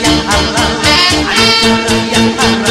yang halal, ada yang halal.